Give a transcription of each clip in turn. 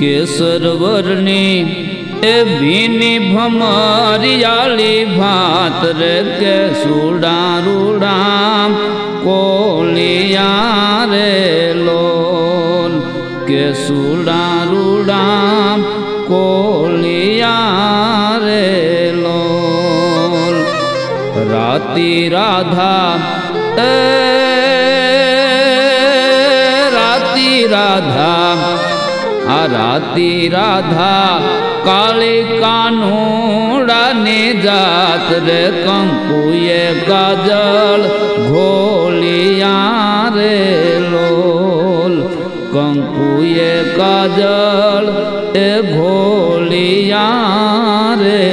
के सरवर ने, ए भीनी भमरियाली भात रे के सुड़ा रूड़ा कोलिया रे लोन, के सुड़ा रूड़ा कोलिया रे लोन। राती राधा, ए, राती राधा हराती राधा, काले कानूड़ा जात रे कंकुए काजल घोलिया रे लोल। कंकुए काजल ए घोलिया रे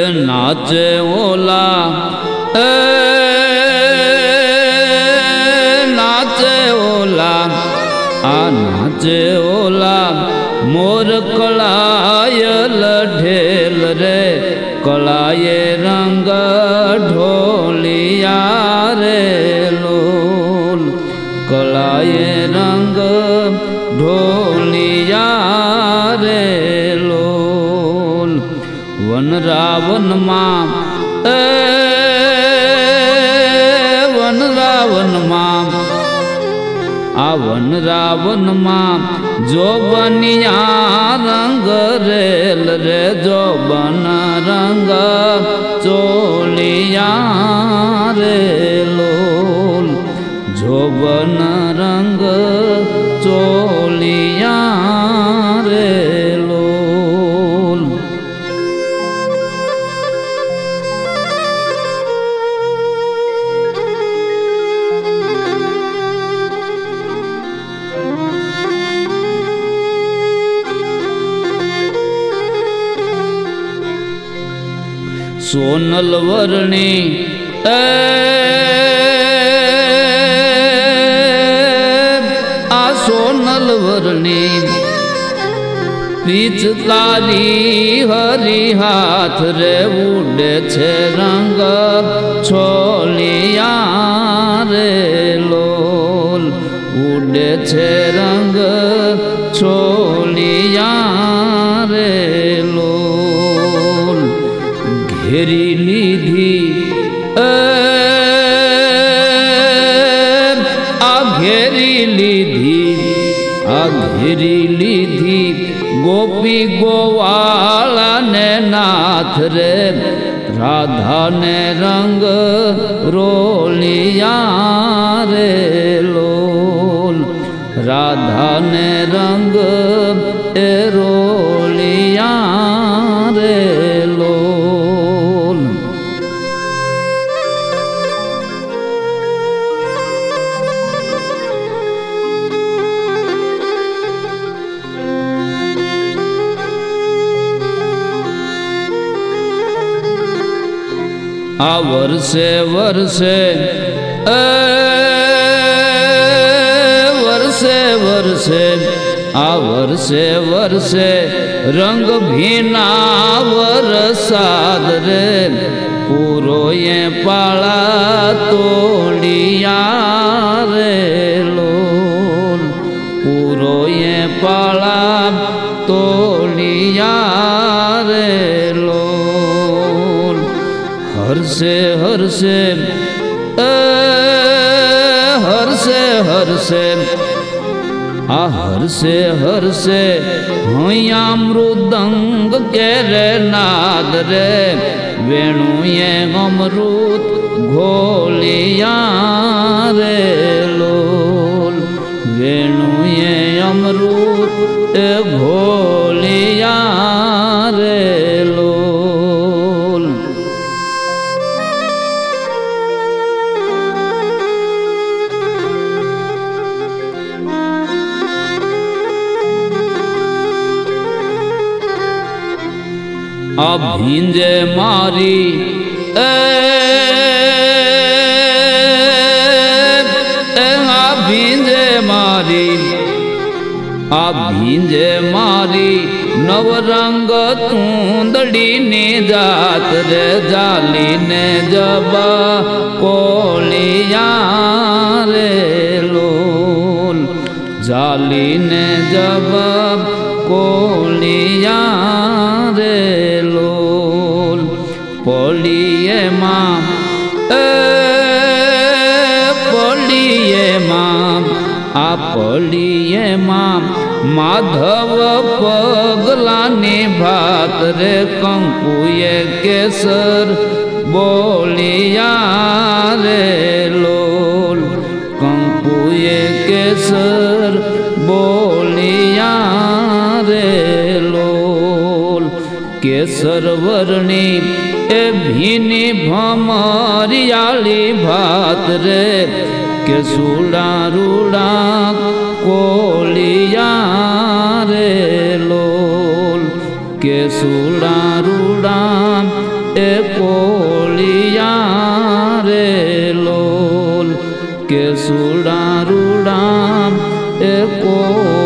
নাচে ওলা। এ নাচে ওলা। আ নাচে ওলা। মোর কলায় ঢেল রে কলায় রঙ্গা વન રાવનમાં એ, વન રાવનમાં આ વન રાવનમાં જો બનિયા રંગ રેલ રે, જો બન રંગ ચોલિયા રે લોલ. જો બન રંગ ચોલિયા सोनल वर्णे आ सोनल वर्णी पीच तारी हरी हाथ रे उड़े छे रंग छोलिया रे लोल उड़े छे रंग तेरी लीधी आघेरी लीधी अघेरी लीधि गोपी गोवाला ने नाथ रे, राधा ने रंग रोलिया रे लोल। राधा ने रंग रोलिया आ वर्षे वर्षे ए वर्षे वर्षे आ वर्षे वर्षे रंग भीना साद रे पूरो ये पाला तोड़िया। से, हर से, ए, हर से हर से, आ, हर से हर से हुया मृदंग के रे नाद रे, वेणु ये अमृत घोलिया रे लोल, वेणु ये अमृत घोल। अभिंजे मारी। अभिंजे मारी। अभिंजे मारी, नवरंग तूंदड़ी ने जात रे जाली ने जब कोलिया रे लोल। जाली ने जब कोलिया માં આ પોલીએ માં માધવ પગલાને ભાત રે કંકુએ કેસર બોલિયા રે લોલ. કંકુએ કેસર બોલિયા રે લોલ. કેસર વર્ણી એ ભીની ભમરિયાળી ભાત રે કે સુડા રૂડા કોલિયા રે લોલ. કે સુડા રૂડા એ કોલિયા રે લોલ. કે સુડા રૂડા એ કોલિયા